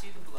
see the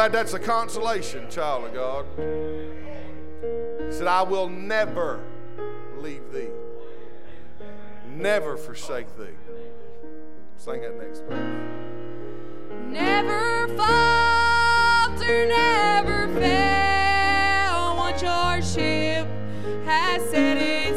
glad that's a consolation, child of God. He said, I will never leave thee, never forsake thee. Sing that next verse. Never falter, never fail. Once your ship has set.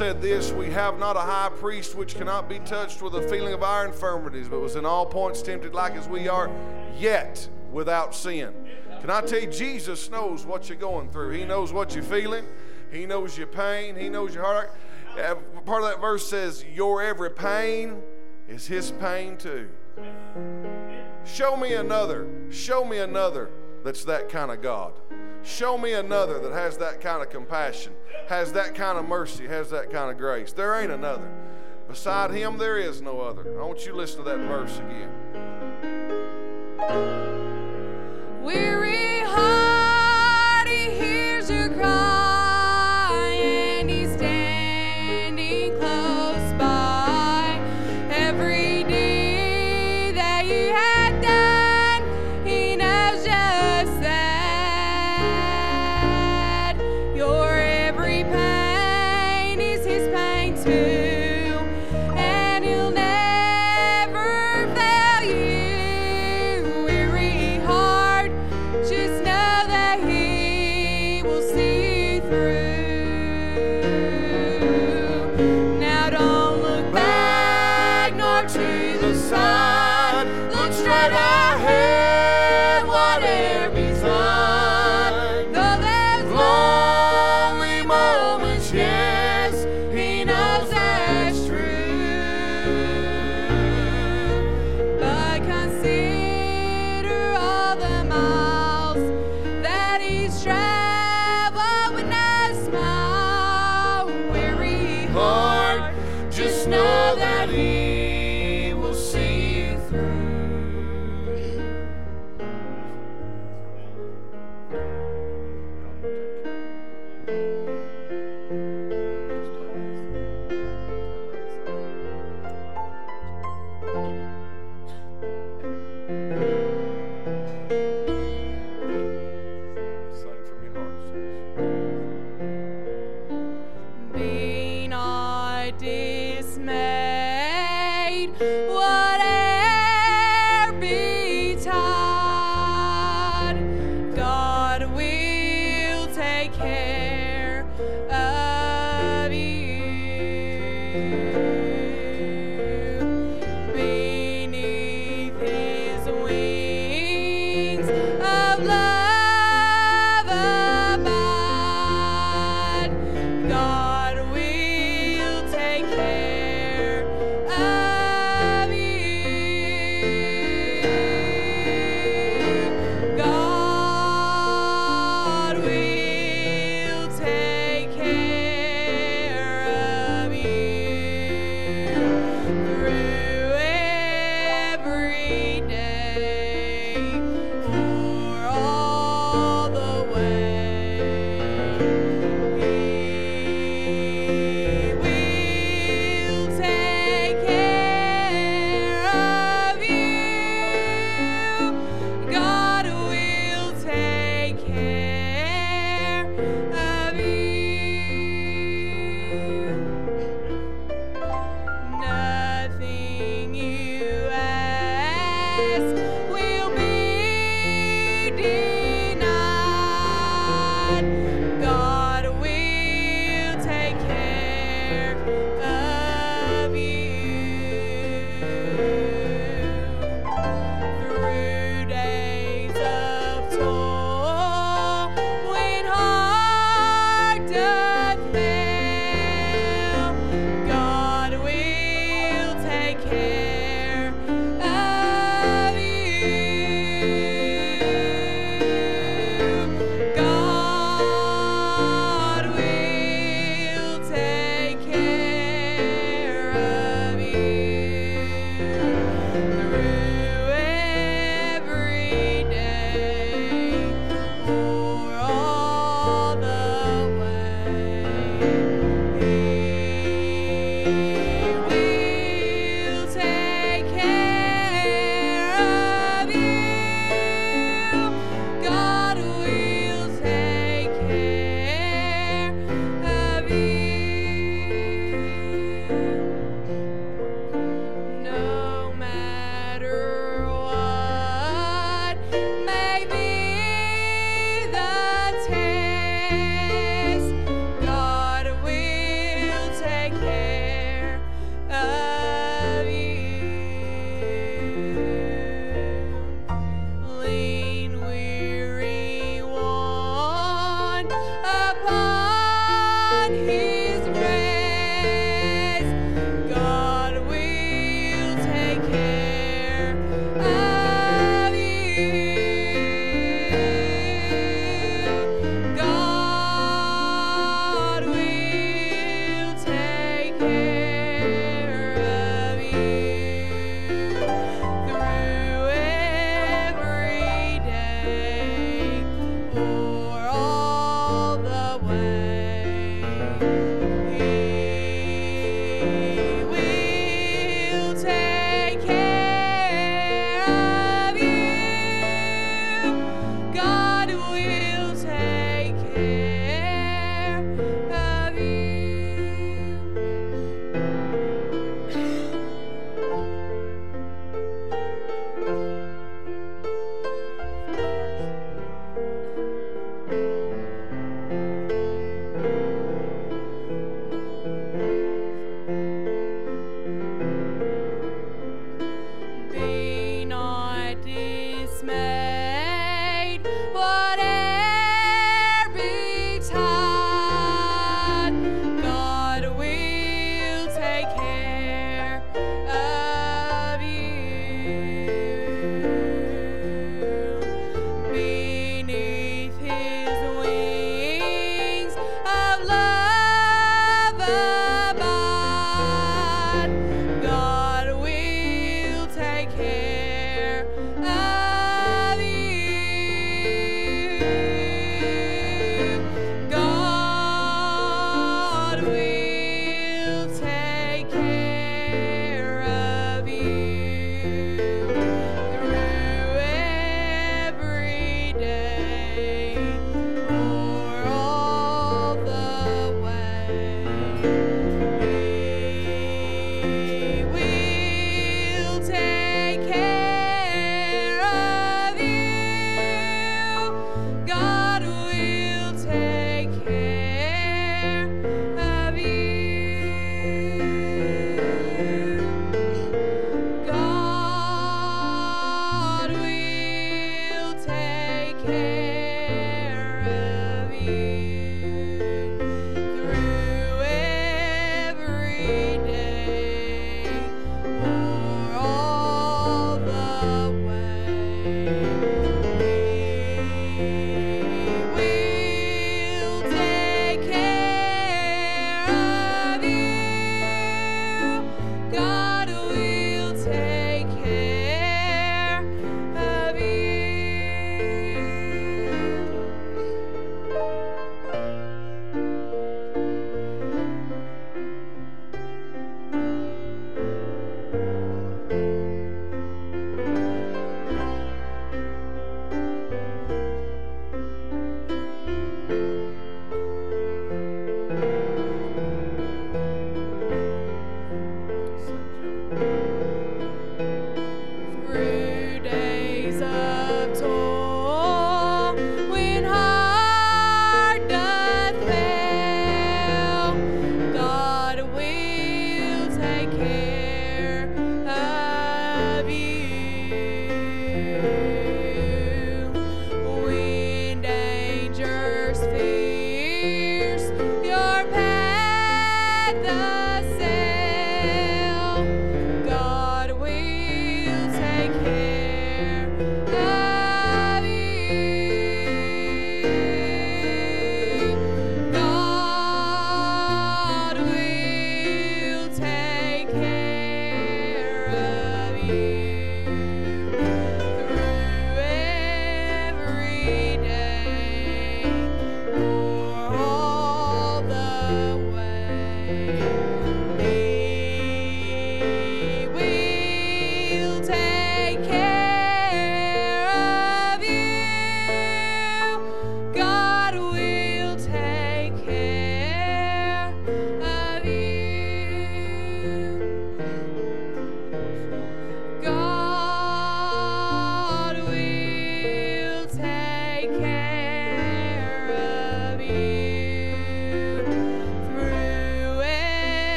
Said this We have not a high priest which cannot be touched with the feeling of our infirmities, but was in all points tempted like as we are, yet without sin. Can I tell you, Jesus knows what you're going through. He knows what you're feeling, He knows your pain, He knows your heart. Uh, Part of that verse says, Your every pain is His pain too. Show me another. Show me another that's that kind of God. Show me another that has that kind of compassion, has that kind of mercy, has that kind of grace. There ain't another. Beside him, there is no other. I want you to listen to that verse again. Weary heart, he hears your cry,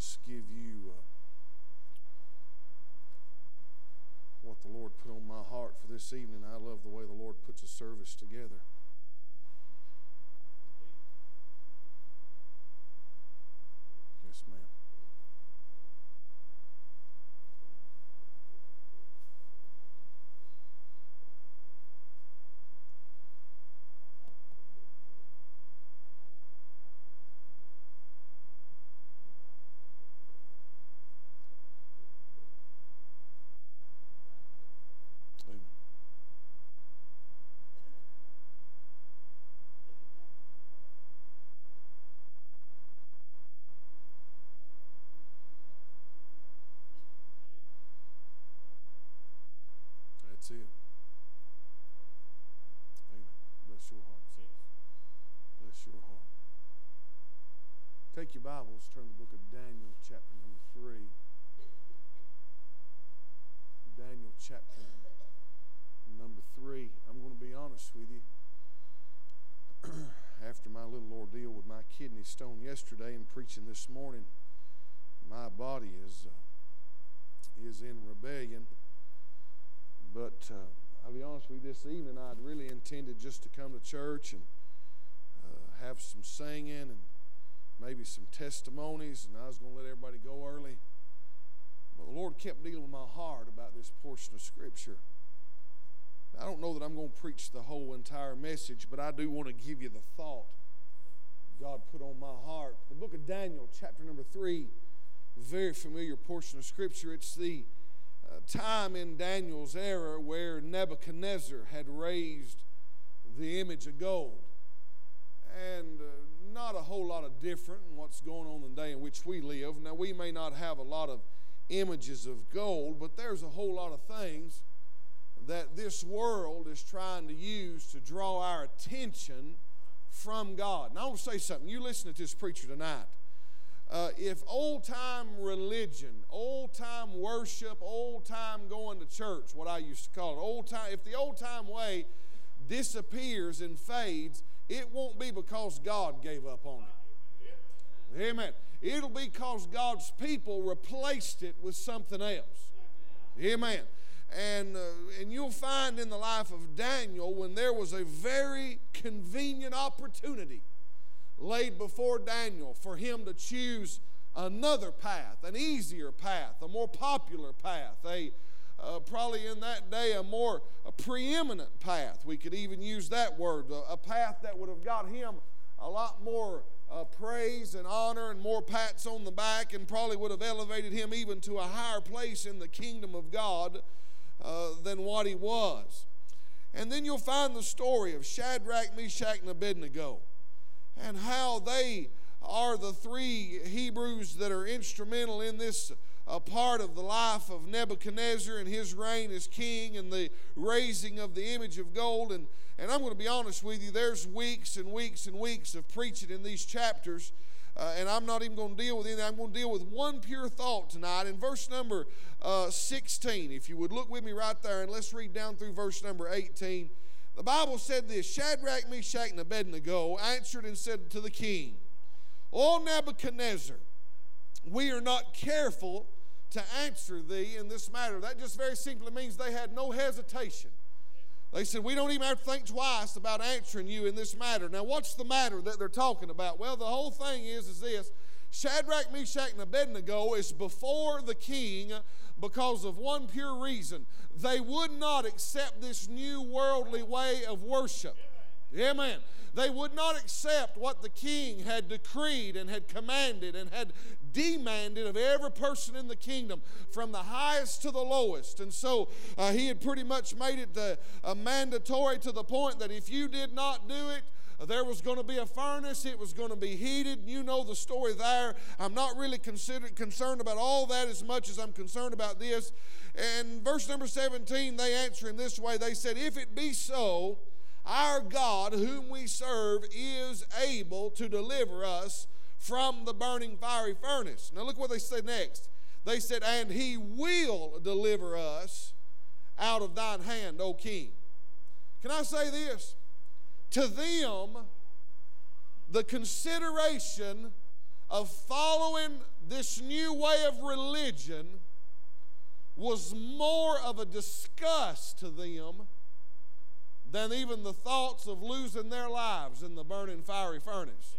just give you uh, what the Lord put on my heart for this evening. I love the way the Lord puts a service together. Yes, ma'am. Amen. That's it. Amen. Bless your heart, sis. Bless your heart. Take your Bibles, turn to the book of Daniel, chapter number three. Daniel chapter number three. I'm going to be honest with you. After my little ordeal with my kidney stone yesterday and preaching this morning, my body is uh, is in rebellion. But uh, I'll be honest with you. This evening, I'd really intended just to come to church and uh, have some singing and maybe some testimonies, and I was going to let everybody go early. But the Lord kept dealing with my heart about this portion of Scripture. I don't know that I'm going to preach the whole entire message, but I do want to give you the thought God put on my heart. The book of Daniel, chapter number three, very familiar portion of Scripture. It's the uh, time in Daniel's era where Nebuchadnezzar had raised the image of gold. And uh, not a whole lot of different in what's going on in the day in which we live. Now, we may not have a lot of images of gold, but there's a whole lot of things that this world is trying to use to draw our attention from God. Now, I want to say something. You listen to this preacher tonight. Uh, if old time religion, old time worship, old time going to church, what I used to call it, old time, if the old time way disappears and fades, it won't be because God gave up on it. Amen. It'll be because God's people replaced it with something else. Amen. And, uh, and you'll find in the life of Daniel when there was a very convenient opportunity laid before Daniel for him to choose another path, an easier path, a more popular path, a uh, probably in that day a more a preeminent path. We could even use that word, a, a path that would have got him a lot more uh, praise and honor and more pats on the back, and probably would have elevated him even to a higher place in the kingdom of God uh, than what he was. And then you'll find the story of Shadrach, Meshach, and Abednego and how they are the three Hebrews that are instrumental in this uh, part of the life of Nebuchadnezzar and his reign as king and the raising of the image of gold. And, and I'm going to be honest with you, there's weeks and weeks and weeks of preaching in these chapters. Uh, and I'm not even going to deal with anything. I'm going to deal with one pure thought tonight. In verse number uh, 16, if you would look with me right there, and let's read down through verse number 18. The Bible said this Shadrach, Meshach, and Abednego answered and said to the king, O Nebuchadnezzar, we are not careful to answer thee in this matter. That just very simply means they had no hesitation. They said, We don't even have to think twice about answering you in this matter. Now, what's the matter that they're talking about? Well, the whole thing is, is this Shadrach, Meshach, and Abednego is before the king because of one pure reason. They would not accept this new worldly way of worship. Amen. They would not accept what the king had decreed and had commanded and had demanded of every person in the kingdom, from the highest to the lowest. And so uh, he had pretty much made it the, uh, mandatory to the point that if you did not do it, there was going to be a furnace. It was going to be heated. You know the story there. I'm not really considered, concerned about all that as much as I'm concerned about this. And verse number 17, they answer him this way They said, If it be so, our God, whom we serve, is able to deliver us from the burning fiery furnace. Now, look what they said next. They said, And he will deliver us out of thine hand, O king. Can I say this? To them, the consideration of following this new way of religion was more of a disgust to them than even the thoughts of losing their lives in the burning fiery furnace.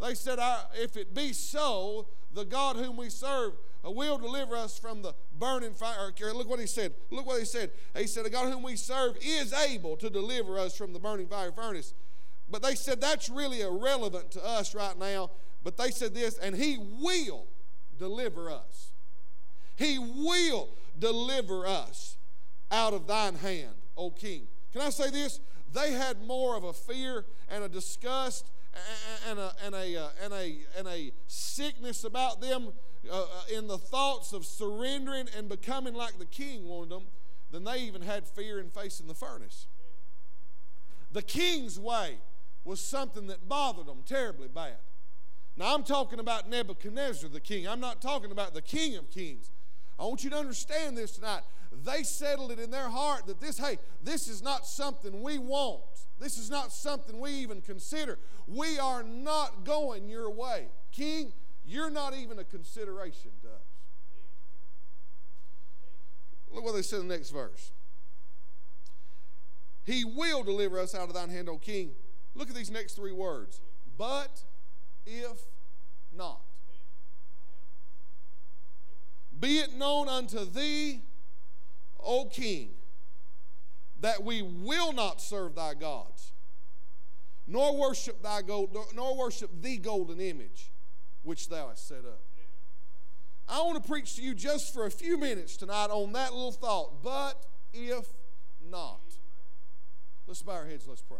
They said, If it be so, the God whom we serve uh, will deliver us from the burning fire. Look what he said. Look what he said. He said, The God whom we serve is able to deliver us from the burning fiery furnace. But they said that's really irrelevant to us right now. But they said this, and he will deliver us. He will deliver us out of thine hand, O king. Can I say this? They had more of a fear and a disgust and a, and a, uh, and a, and a sickness about them uh, uh, in the thoughts of surrendering and becoming like the king wanted them than they even had fear in facing the furnace. The king's way was something that bothered them terribly bad. Now, I'm talking about Nebuchadnezzar, the king. I'm not talking about the king of kings. I want you to understand this tonight. They settled it in their heart that this, hey, this is not something we want. This is not something we even consider. We are not going your way. King, you're not even a consideration to us. Look what they said in the next verse. He will deliver us out of thine hand, O king. Look at these next three words. But if not. Be it known unto thee, O king, that we will not serve thy gods, nor worship thy gold, nor worship the golden image which thou hast set up. I want to preach to you just for a few minutes tonight on that little thought. But if not. Let's bow our heads, let's pray.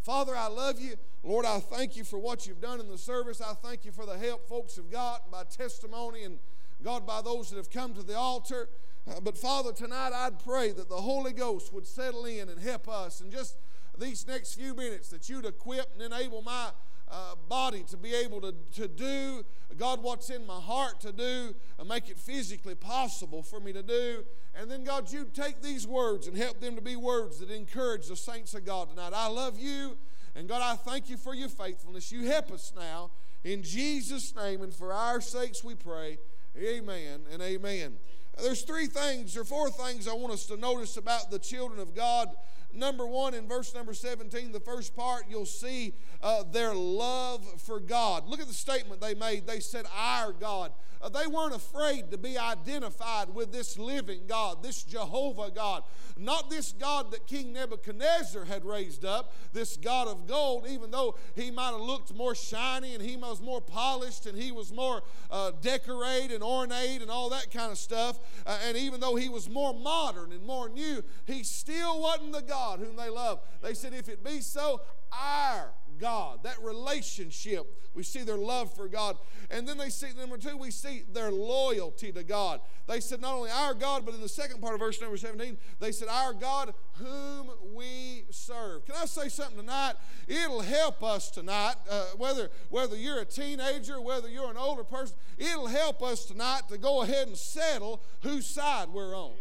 Father, I love you. Lord, I thank you for what you've done in the service. I thank you for the help folks have got by testimony and, God, by those that have come to the altar. Uh, but Father, tonight I'd pray that the Holy Ghost would settle in and help us. And just these next few minutes, that you'd equip and enable my uh, body to be able to, to do, God, what's in my heart to do, and make it physically possible for me to do. And then, God, you'd take these words and help them to be words that encourage the saints of God tonight. I love you, and God, I thank you for your faithfulness. You help us now. In Jesus' name, and for our sakes we pray. Amen and amen. There's three things or four things I want us to notice about the children of God. Number one, in verse number 17, the first part, you'll see uh, their love for God. Look at the statement they made. They said, Our God. Uh, they weren't afraid to be identified with this living God, this Jehovah God. Not this God that King Nebuchadnezzar had raised up, this God of gold, even though he might have looked more shiny and he was more polished and he was more uh, decorated and ornate and all that kind of stuff. Uh, and even though he was more modern and more new, he still wasn't the God whom they love. They said, If it be so, our God, that relationship. We see their love for God. And then they see, number two, we see their loyalty to God. They said not only our God, but in the second part of verse number 17, they said, Our God whom we serve. Can I say something tonight? It'll help us tonight, uh, whether, whether you're a teenager, whether you're an older person, it'll help us tonight to go ahead and settle whose side we're on.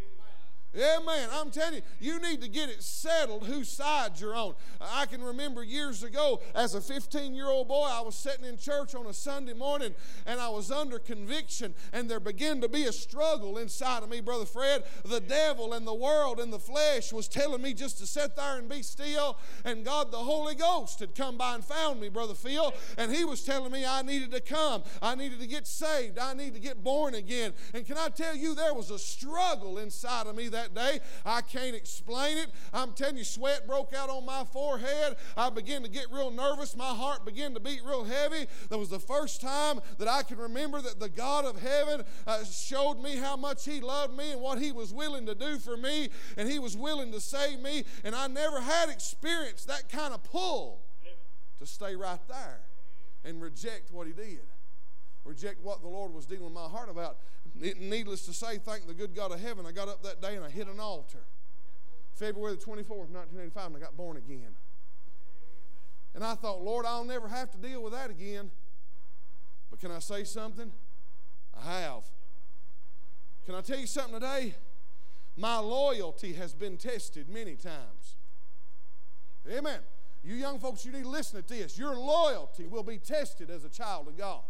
Man, I'm telling you, you need to get it settled whose side you're on. I can remember years ago, as a 15 year old boy, I was sitting in church on a Sunday morning and I was under conviction, and there began to be a struggle inside of me, Brother Fred. The devil and the world and the flesh was telling me just to sit there and be still, and God, the Holy Ghost, had come by and found me, Brother Phil, and He was telling me I needed to come, I needed to get saved, I needed to get born again. And can I tell you, there was a struggle inside of me that day. I can't explain it. I'm telling you, sweat broke out on my forehead. I began to get real nervous. My heart began to beat real heavy. That was the first time that I can remember that the God of heaven uh, showed me how much He loved me and what He was willing to do for me, and He was willing to save me. And I never had experienced that kind of pull to stay right there and reject what He did reject what the Lord was dealing my heart about. Needless to say, thank the good God of heaven, I got up that day and I hit an altar. February the 24th, 1985, and I got born again. And I thought, Lord, I'll never have to deal with that again. But can I say something? I have. Can I tell you something today? My loyalty has been tested many times. Amen. You young folks, you need to listen to this. Your loyalty will be tested as a child of God.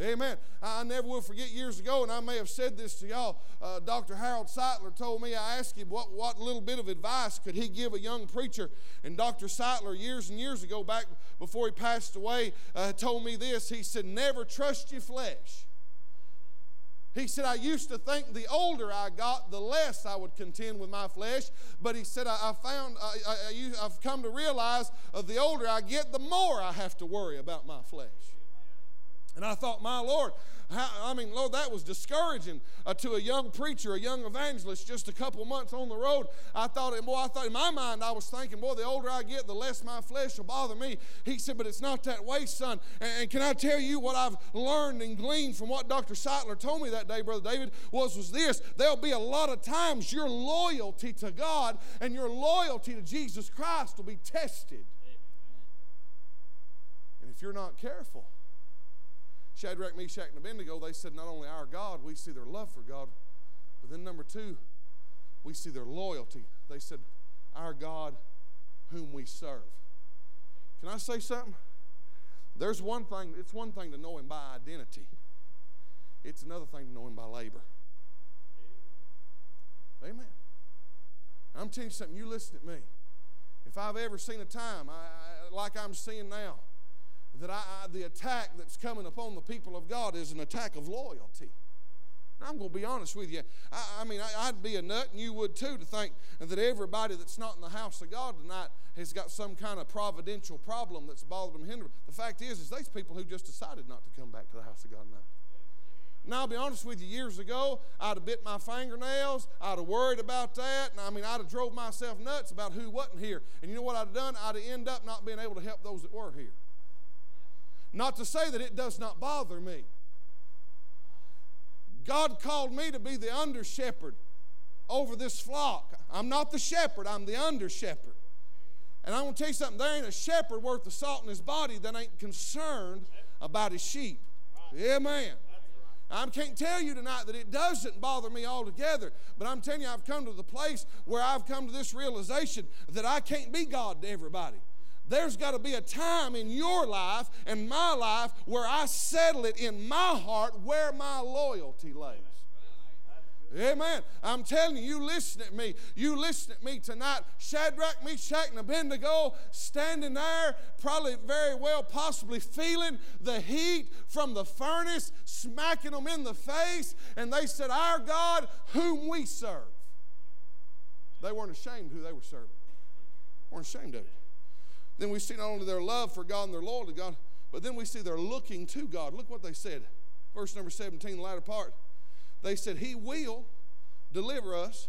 Amen. I never will forget years ago, and I may have said this to y'all. Uh, Dr. Harold Sightler told me, I asked him what, what little bit of advice could he give a young preacher. And Dr. Sightler, years and years ago, back before he passed away, uh, told me this. He said, Never trust your flesh. He said, I used to think the older I got, the less I would contend with my flesh. But he said, I, I found, I, I, have come to realize of the older I get, the more I have to worry about my flesh. And I thought, my Lord, how, I mean, Lord, that was discouraging uh, to a young preacher, a young evangelist, just a couple months on the road. I thought, boy, I thought in my mind, I was thinking, boy, the older I get, the less my flesh will bother me. He said, but it's not that way, son. And, and can I tell you what I've learned and gleaned from what Dr. Sightler told me that day, Brother David, was, was this. There'll be a lot of times your loyalty to God and your loyalty to Jesus Christ will be tested. And if you're not careful, Shadrach, Meshach, and Abednego, they said not only our God, we see their love for God, but then number two, we see their loyalty. They said, our God whom we serve. Can I say something? There's one thing, it's one thing to know him by identity. It's another thing to know him by labor. Amen. I'm telling you something, you listen to me. If I've ever seen a time I, I, like I'm seeing now, that I, I, the attack that's coming upon the people of God is an attack of loyalty. I'm going to be honest with you. I, I mean, I, would be a nut, and you would too, to think that everybody that's not in the house of God tonight has got some kind of providential problem that's bothered them, hindering. The fact is, is these people who just decided not to come back to the house of God tonight. Now, I'll be honest with you, years ago, I'd have bit my fingernails. I'd have worried about that. And I mean, I'd have drove myself nuts about who wasn't here. And you know what I'd have done? I'd have ended up not being able to help those that were here. Not to say that it does not bother me. God called me to be the under shepherd over this flock. I'm not the shepherd, I'm the under shepherd. And I'm going to tell you something there ain't a shepherd worth the salt in his body that ain't concerned about his sheep. Amen. I can't tell you tonight that it doesn't bother me altogether, but I'm telling you, I've come to the place where I've come to this realization that I can't be God to everybody. There's got to be a time in your life and my life where I settle it in my heart where my loyalty lays. Amen. I'm telling you, you listen at me. You listen at me tonight. Shadrach, Meshach, and Abednego standing there, probably very well, possibly feeling the heat from the furnace, smacking them in the face. And they said, Our God, whom we serve. They weren't ashamed who they were serving, weren't ashamed of it. Then we see not only their love for God and their loyalty to God, but then we see they're looking to God. Look what they said. Verse number 17, the latter part. They said, He will deliver us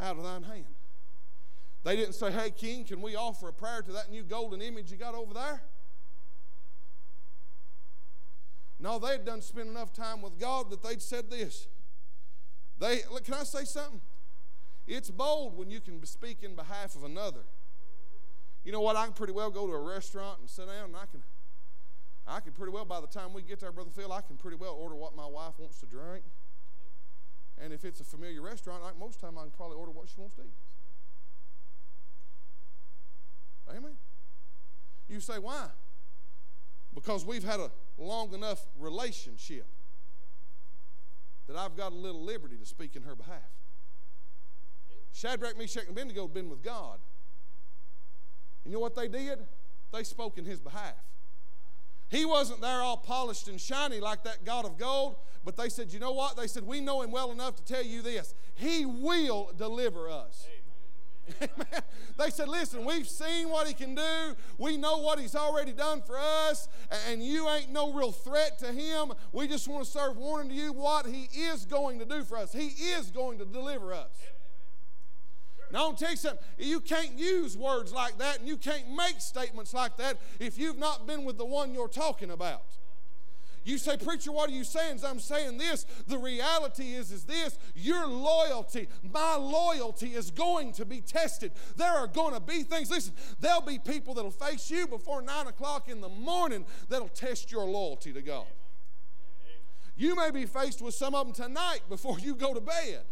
out of thine hand. They didn't say, Hey, King, can we offer a prayer to that new golden image you got over there? No, they had done spent enough time with God that they'd said this. They, can I say something? It's bold when you can speak in behalf of another. You know what? I can pretty well go to a restaurant and sit down, and I can, I can pretty well, by the time we get there, Brother Phil, I can pretty well order what my wife wants to drink. And if it's a familiar restaurant, like most time I can probably order what she wants to eat. Amen. You say, why? Because we've had a long enough relationship that I've got a little liberty to speak in her behalf. Shadrach, Meshach, and Abednego had been with God. You know what they did? They spoke in his behalf. He wasn't there all polished and shiny like that God of gold, but they said, You know what? They said, We know him well enough to tell you this. He will deliver us. Amen. they said, Listen, we've seen what he can do. We know what he's already done for us, and you ain't no real threat to him. We just want to serve warning to you what he is going to do for us. He is going to deliver us. Now, I'll tell you something. You can't use words like that and you can't make statements like that if you've not been with the one you're talking about. You say, Preacher, what are you saying? I'm saying this. The reality is, is this your loyalty, my loyalty is going to be tested. There are going to be things. Listen, there'll be people that'll face you before nine o'clock in the morning that'll test your loyalty to God. You may be faced with some of them tonight before you go to bed.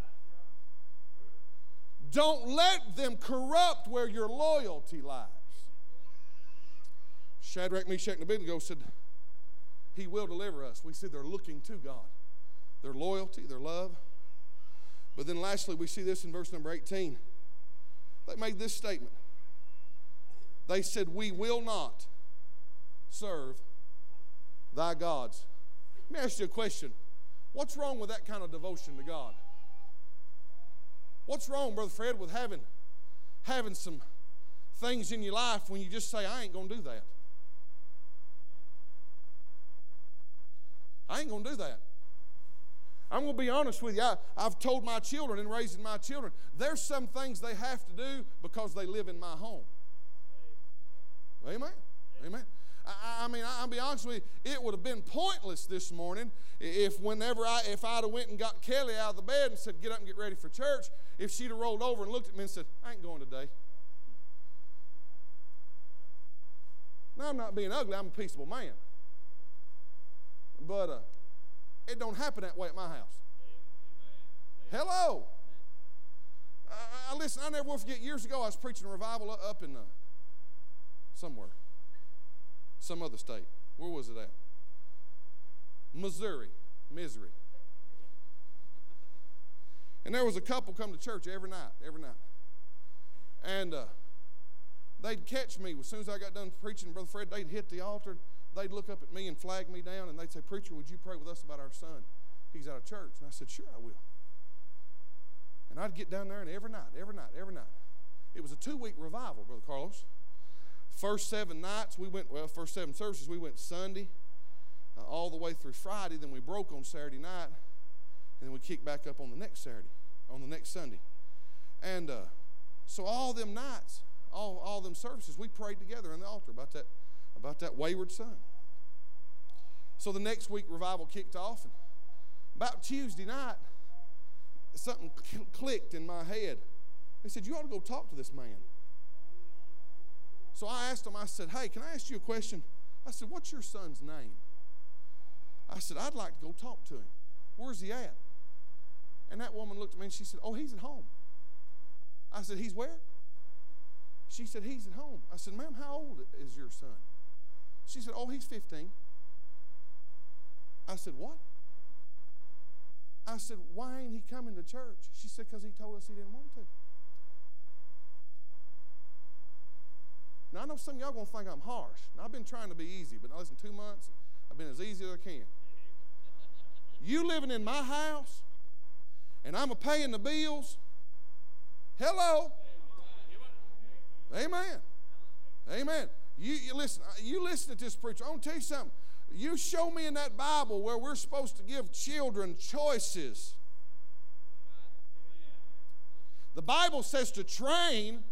Don't let them corrupt where your loyalty lies. Shadrach, Meshach, and Abednego said, He will deliver us. We see they're looking to God, their loyalty, their love. But then lastly, we see this in verse number 18. They made this statement. They said, We will not serve thy gods. Let me ask you a question. What's wrong with that kind of devotion to God? What's wrong, Brother Fred, with having having some things in your life when you just say, I ain't gonna do that? I ain't gonna do that. I'm going to be honest with you. I, have told my children in raising my children, there's some things they have to do because they live in my home. Amen. Amen. I, mean, I, will be honest with you. It would have been pointless this morning if, whenever I, if I'd have went and got Kelly out of the bed and said, "Get up and get ready for church," if she'd have rolled over and looked at me and said, "I ain't going today." Now I'm not being ugly. I'm a peaceable man. But uh, it don't happen that way at my house. Hello. I, I listen. I never will forget. Years ago, I was preaching a revival up in uh, somewhere, some other state. Where was it at? Missouri, misery. And there was a couple come to church every night, every night, and uh, they'd catch me as soon as I got done preaching. Brother Fred, they'd hit the altar they'd look up at me and flag me down and they'd say, Preacher, would you pray with us about our son? He's out of church. And I said, Sure, I will. And I'd get down there and every night, every night, every night. It was a two week revival, Brother Carlos. First seven nights, we went, well, first seven services, we went Sunday uh, all the way through Friday. Then we broke on Saturday night. And then we kicked back up on the next Saturday, on the next Sunday. And uh, so all them nights, all, all them services, we prayed together in the altar about that about that wayward son. So the next week, revival kicked off. And about Tuesday night, something clicked in my head. They said, You ought to go talk to this man. So I asked him, I said, Hey, can I ask you a question? I said, What's your son's name? I said, I'd like to go talk to him. Where's he at? And that woman looked at me and she said, Oh, he's at home. I said, He's where? She said, He's at home. I said, Ma'am, how old is your son? She said, Oh, he's 15. I said, What? I said, Why ain't he coming to church? She said, Because he told us he didn't want to. Now, I know some of y'all going to think I'm harsh. Now, I've been trying to be easy, but now listen, two months, I've been as easy as I can. You living in my house, and I'm a paying the bills. Hello. Amen. Amen. You, you listen, uh, you listen to this preacher. I'm gonna tell you something. You show me in that Bible where we're supposed to give children choices. The Bible says to train.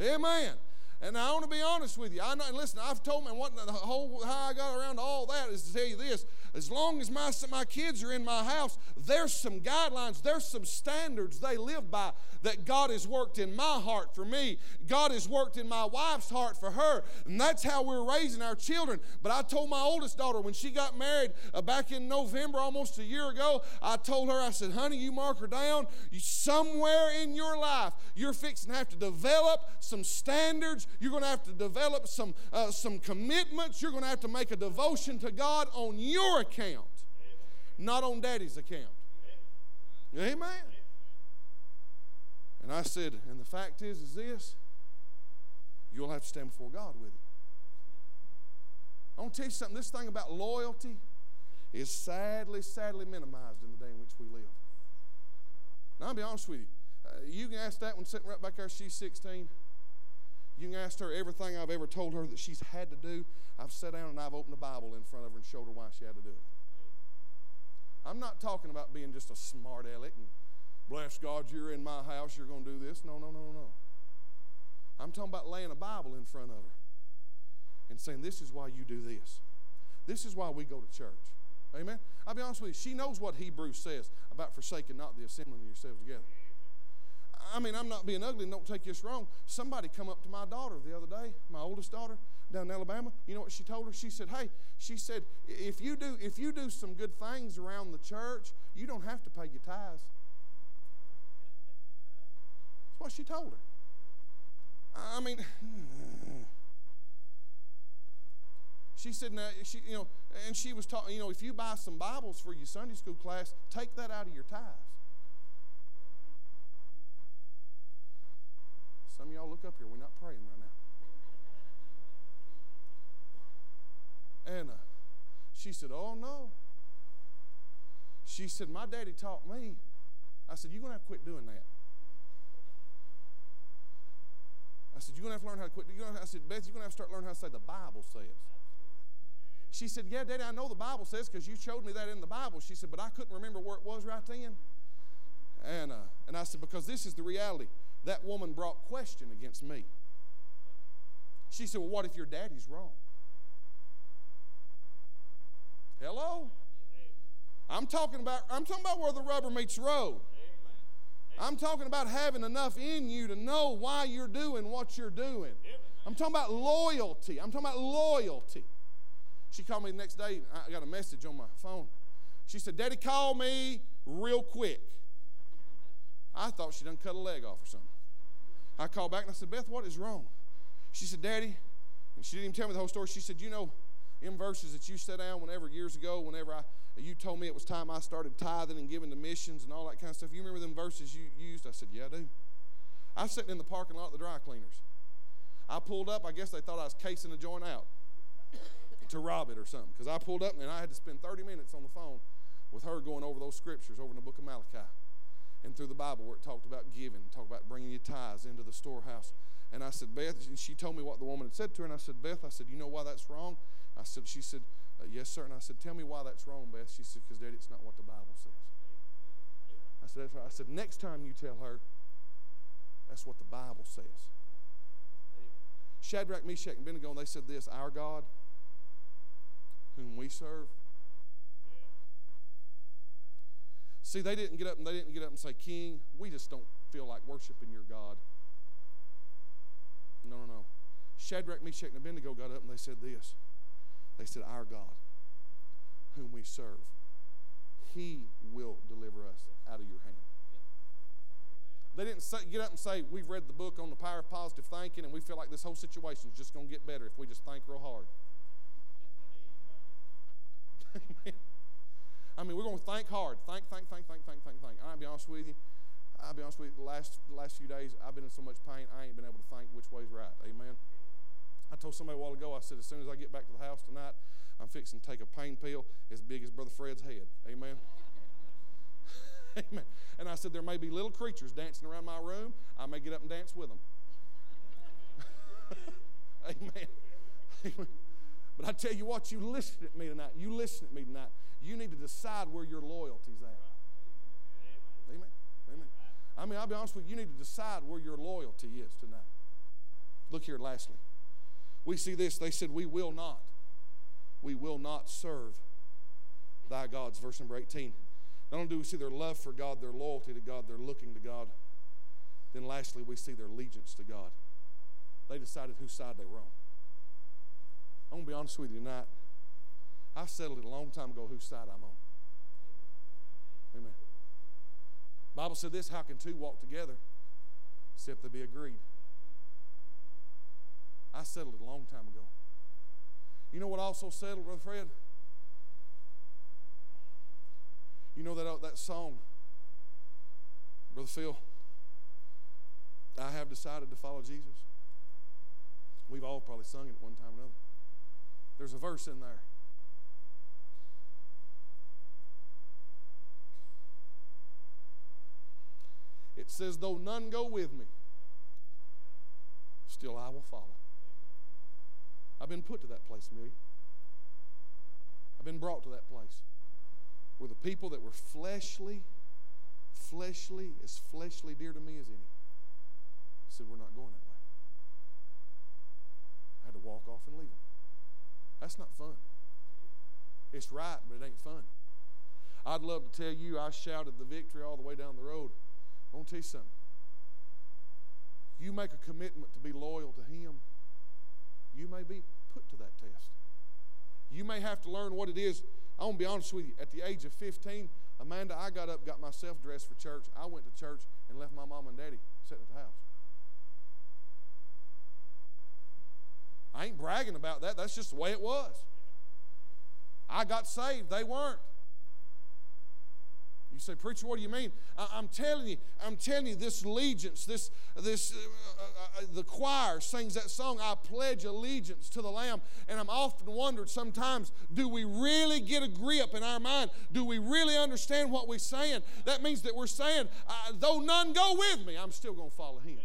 Amen. And I want to be honest with you. I know, listen, I've told me what the whole how I got around to all that is to tell you this. As long as my, my kids are in my house, there's some guidelines, there's some standards they live by that God has worked in my heart for me. God has worked in my wife's heart for her. And that's how we're raising our children. But I told my oldest daughter when she got married uh, back in November, almost a year ago, I told her, I said, honey, you mark her down. You, somewhere in your life, you're fixing to have to develop some standards. You're going to have to develop some, uh, some commitments. You're going to have to make a devotion to God on your account, not on daddy's account. Amen. And I said, and the fact is, is this you'll have to stand before God with it. I want to tell you something. This thing about loyalty is sadly, sadly minimized in the day in which we live. Now, I'll be honest with you. Uh, you can ask that one sitting right back there, she's 16. You can ask her everything I've ever told her that she's had to do. I've sat down and I've opened the Bible in front of her and showed her why she had to do it. I'm not talking about being just a smart aleck and bless God, you're in my house, you're going to do this. No, no, no, no. I'm talking about laying a Bible in front of her and saying, This is why you do this. This is why we go to church. Amen. I'll be honest with you, she knows what Hebrews says about forsaking not the assembling of yourselves together. I mean, I'm not being ugly, and don't take this wrong. Somebody come up to my daughter the other day, my oldest daughter down in Alabama. You know what she told her? She said, "Hey, she said, if you do if you do some good things around the church, you don't have to pay your tithes." That's what she told her. I mean, She said, now, she, you know, and she was talking, you know, if you buy some Bibles for your Sunday school class, take that out of your tithes. Some of y'all look up here. We're not praying right now. And uh, she said, Oh, no. She said, My daddy taught me. I said, You're going to have to quit doing that. I said, You're going to have to learn how to quit. You're gonna, I said, Beth, you're going to have to start learning how to say the Bible says. She said, Yeah, Daddy, I know the Bible says because you showed me that in the Bible. She said, But I couldn't remember where it was right then. And, uh, and I said, Because this is the reality. That woman brought question against me. She said, Well, what if your daddy's wrong? Hello? I'm talking about I'm talking about where the rubber meets the road. I'm talking about having enough in you to know why you're doing what you're doing. I'm talking about loyalty. I'm talking about loyalty. She called me the next day. I got a message on my phone. She said, Daddy, call me real quick. I thought she done cut a leg off or something. I called back and I said, Beth, what is wrong? She said, Daddy, and she didn't even tell me the whole story. She said, You know, in verses that you set down whenever years ago, whenever I you told me it was time I started tithing and giving to missions and all that kind of stuff. You remember them verses you used? I said, Yeah, I do. I was sitting in the parking lot of the dry cleaners. I pulled up. I guess they thought I was casing the joint out to rob it or something. Because I pulled up and I had to spend 30 minutes on the phone with her going over those scriptures over in the book of Malachi and through the Bible where it talked about giving, talked about bringing your tithes into the storehouse. And I said, Beth, and she told me what the woman had said to her. And I said, Beth, I said, you know why that's wrong? I said, she said, uh, yes, sir. And I said, tell me why that's wrong, Beth. She said, because, Daddy, it's not what the Bible says. I said, that's right. I said, next time you tell her, that's what the Bible says. Shadrach, Meshach, and Abednego, they said this, our God, whom we serve. See, they didn't get up and they didn't get up and say, King, we just don't feel like worshiping your God. No, no, no. Shadrach, Meshach, and Abednego got up and they said this. They said, Our God, whom we serve, he will deliver us out of your hand. They didn't say, get up and say, We've read the book on the power of positive thinking and we feel like this whole situation is just going to get better if we just think real hard. I mean, we're going to think hard. Think, think, think, think, think, think, think. I'll be honest with you. I'll be honest with you. The last, the last few days, I've been in so much pain, I ain't been able to think which way's right. Amen. I told somebody a while ago, I said, as soon as I get back to the house tonight, I'm fixing to take a pain pill as big as Brother Fred's head. Amen. Amen. And I said, there may be little creatures dancing around my room. I may get up and dance with them. Amen. Amen. But I tell you what, you listen at me tonight. You listen at me tonight. You need to decide where your loyalty's at. Amen. Amen. I mean, I'll be honest with you, you need to decide where your loyalty is tonight. Look here, lastly. We see this. They said, We will not. We will not serve thy gods. Verse number 18. Not only do we see their love for God, their loyalty to God, their looking to God, then lastly, we see their allegiance to God. They decided whose side they were on. I'm going to be honest with you tonight. I settled it a long time ago whose side I'm on. Amen. Bible said this, how can two walk together except they be agreed? I settled it a long time ago. You know what I also settled, Brother Fred? You know that, uh, that song, Brother Phil? I have decided to follow Jesus. We've all probably sung it at one time or another. There's a verse in there. It says, Though none go with me, still I will follow. I've been put to that place, Millie. I've been brought to that place where the people that were fleshly, fleshly, as fleshly dear to me as any, said, We're not going that way. I had to walk off and leave them. That's not fun. It's right, but it ain't fun. I'd love to tell you I shouted the victory all the way down the road. I want to tell you something. You make a commitment to be loyal to Him, you may be put to that test. You may have to learn what it is. I want to be honest with you. At the age of 15, Amanda, I got up, got myself dressed for church. I went to church and left my mom and daddy sitting at the house. I ain't bragging about that. That's just the way it was. I got saved, they weren't. You say, preacher, what do you mean? I, am telling you, I'm telling you, this allegiance, this, this, uh, uh, uh, the choir sings that song, I pledge allegiance to the Lamb. And I'm often wondered sometimes, do we really get a grip in our mind? Do we really understand what we're saying? That means that we're saying, uh, though none go with me, I'm still going to follow him.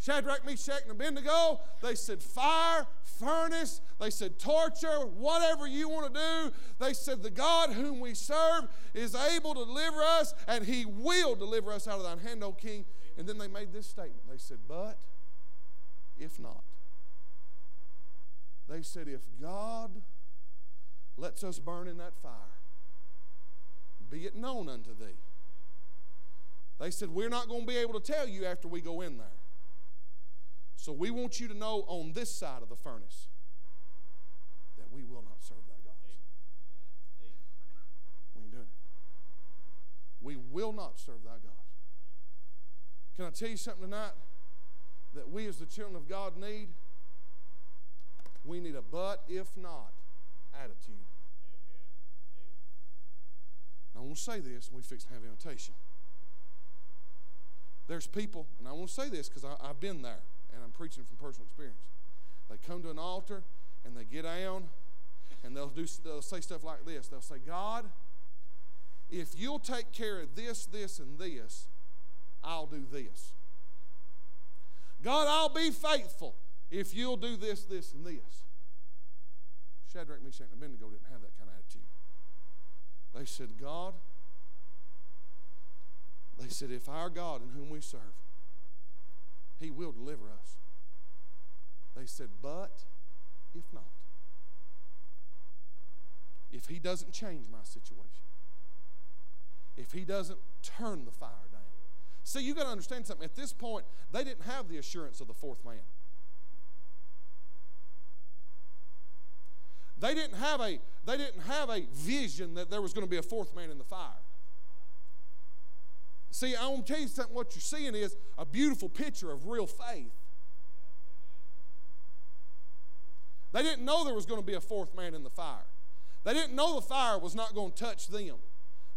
Shadrach, Meshach, and Abednego, they said fire, furnace, they said torture, whatever you want to do. They said the God whom we serve is able to deliver us, and he will deliver us out of thine hand, O king. And then they made this statement. They said, but if not. They said, if God lets us burn in that fire, be it known unto thee. They said, we're not going to be able to tell you after we go in there. So we want you to know on this side of the furnace that we will not serve thy gods. We ain't doing it. We will not serve thy gods. Can I tell you something tonight that we as the children of God need? We need a but if not attitude. I want to say this, and we fix to have invitation. There's people, and I want to say this because I've been there and I'm preaching from personal experience. They come to an altar and they get down and they'll do they'll say stuff like this. They'll say, "God, if you'll take care of this, this, and this, I'll do this. God, I'll be faithful if you'll do this, this, and this." Shadrach, Meshach, and Abednego didn't have that kind of attitude. They said, "God." They said, "If our God in whom we serve he will deliver us. They said, But if not, if He doesn't change my situation, if He doesn't turn the fire down. See, you got to understand something. At this point, they didn't have the assurance of the fourth man. They didn't have a they didn't have a vision that there was going to be a fourth man in the fire. See, I want to tell you something. What you're seeing is a beautiful picture of real faith. They didn't know there was going to be a fourth man in the fire. They didn't know the fire was not going to touch them.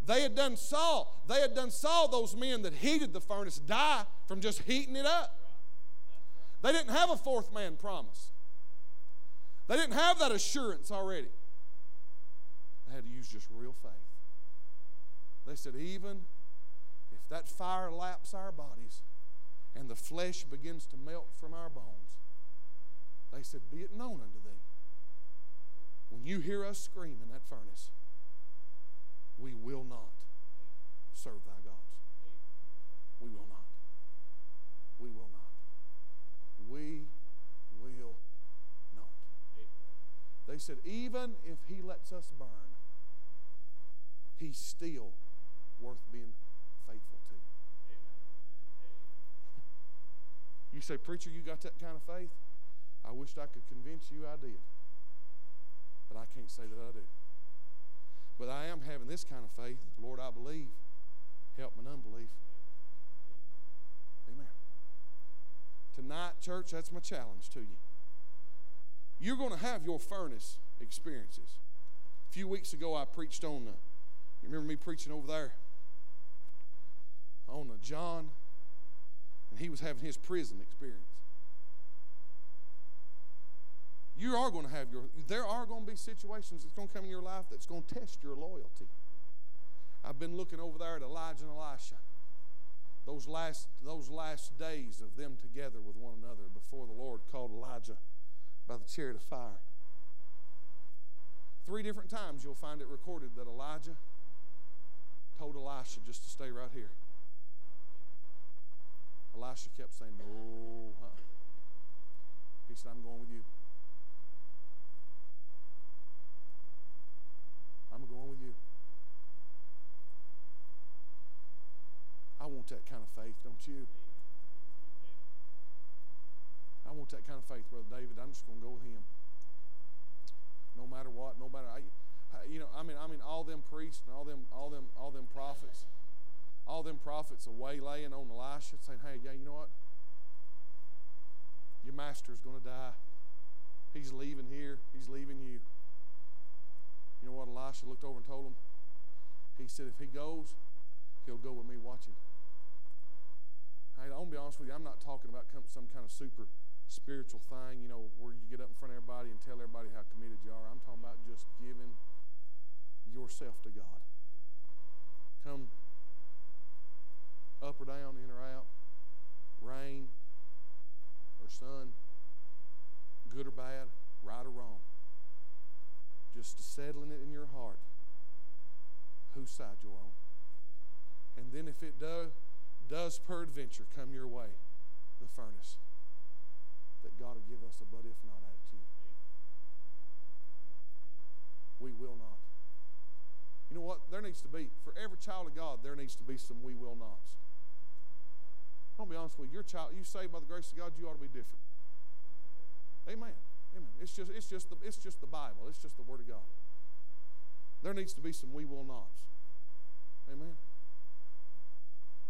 They had done saw, they had done saw those men that heated the furnace die from just heating it up. They didn't have a fourth man promise. They didn't have that assurance already. They had to use just real faith. They said, even that fire laps our bodies and the flesh begins to melt from our bones. They said, Be it known unto thee, when you hear us scream in that furnace, we will not serve thy gods. We will not. We will not. We will not. They said, Even if he lets us burn, he's still worth being faithful to. You say, Preacher, you got that kind of faith? I wished I could convince you I did. But I can't say that I do. But I am having this kind of faith. Lord, I believe. Help my unbelief. Amen. Tonight, church, that's my challenge to you. You're going to have your furnace experiences. A few weeks ago, I preached on the, you remember me preaching over there? on the John, and he was having his prison experience. You are going to have your, there are going to be situations that's going to come in your life that's going to test your loyalty. I've been looking over there at Elijah and Elisha. Those last, those last days of them together with one another before the Lord called Elijah by the chariot of fire. Three different times you'll find it recorded that Elijah told Elisha just to stay right here. Elisha kept saying, No, huh? He said, I'm going with you. I'm going with you. I want that kind of faith, don't you? I want that kind of faith, Brother David. I'm just going to go with him. No matter what, no matter I, you know, I mean, I mean, all them priests and all them, all them, all them prophets all them prophets are waylaying on Elisha, saying, hey, yeah, you know what? Your master's going to die. He's leaving here, he's leaving you. You know what Elisha looked over and told him? He said, if he goes, he'll go with me watching. Hey, I'm gonna be honest with you. I'm not talking about some kind of super spiritual thing, you know, where you get up in front of everybody and tell everybody how committed you are. I'm talking about just giving yourself to God. Come up or down, in or out, rain or sun, good or bad, right or wrong. Just settling it in your heart whose side you're on. And then if it does, does peradventure come your way, the furnace, that God will give us a but if not attitude. We will not. You know what? There needs to be, for every child of God, there needs to be some we will nots. I'll be honest with you, your child, you saved by the grace of God, you ought to be different. Amen. Amen. It's just, it's just the, it's just the Bible. It's just the Word of God. There needs to be some we will nots. Amen.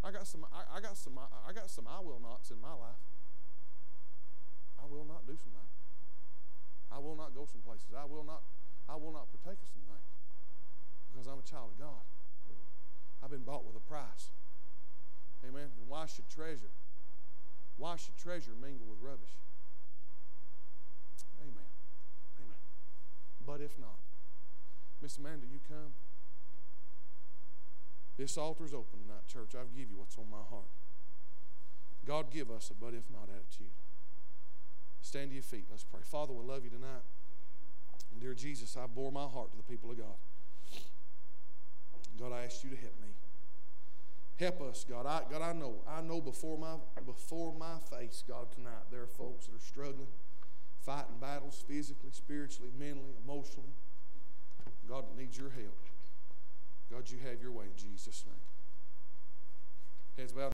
I got some. I, I got some. I, I got some. I will nots in my life. I will not do some things. I will not go some places. I will not. I will not partake of some things because I'm a child of God. I've been bought with a price. Amen. And why should treasure? Why should treasure mingle with rubbish? Amen. Amen. But if not, Miss Amanda, you come. This altar is open tonight, church. I'll give you what's on my heart. God give us a but if not attitude. Stand to your feet. Let's pray. Father, we love you tonight. And dear Jesus, I bore my heart to the people of God. God, I ask you to help me. Help us, God. I, God, I know. I know before my before my face, God, tonight, there are folks that are struggling, fighting battles physically, spiritually, mentally, emotionally. God, needs your help. God, you have your way in Jesus' name. Heads bowed.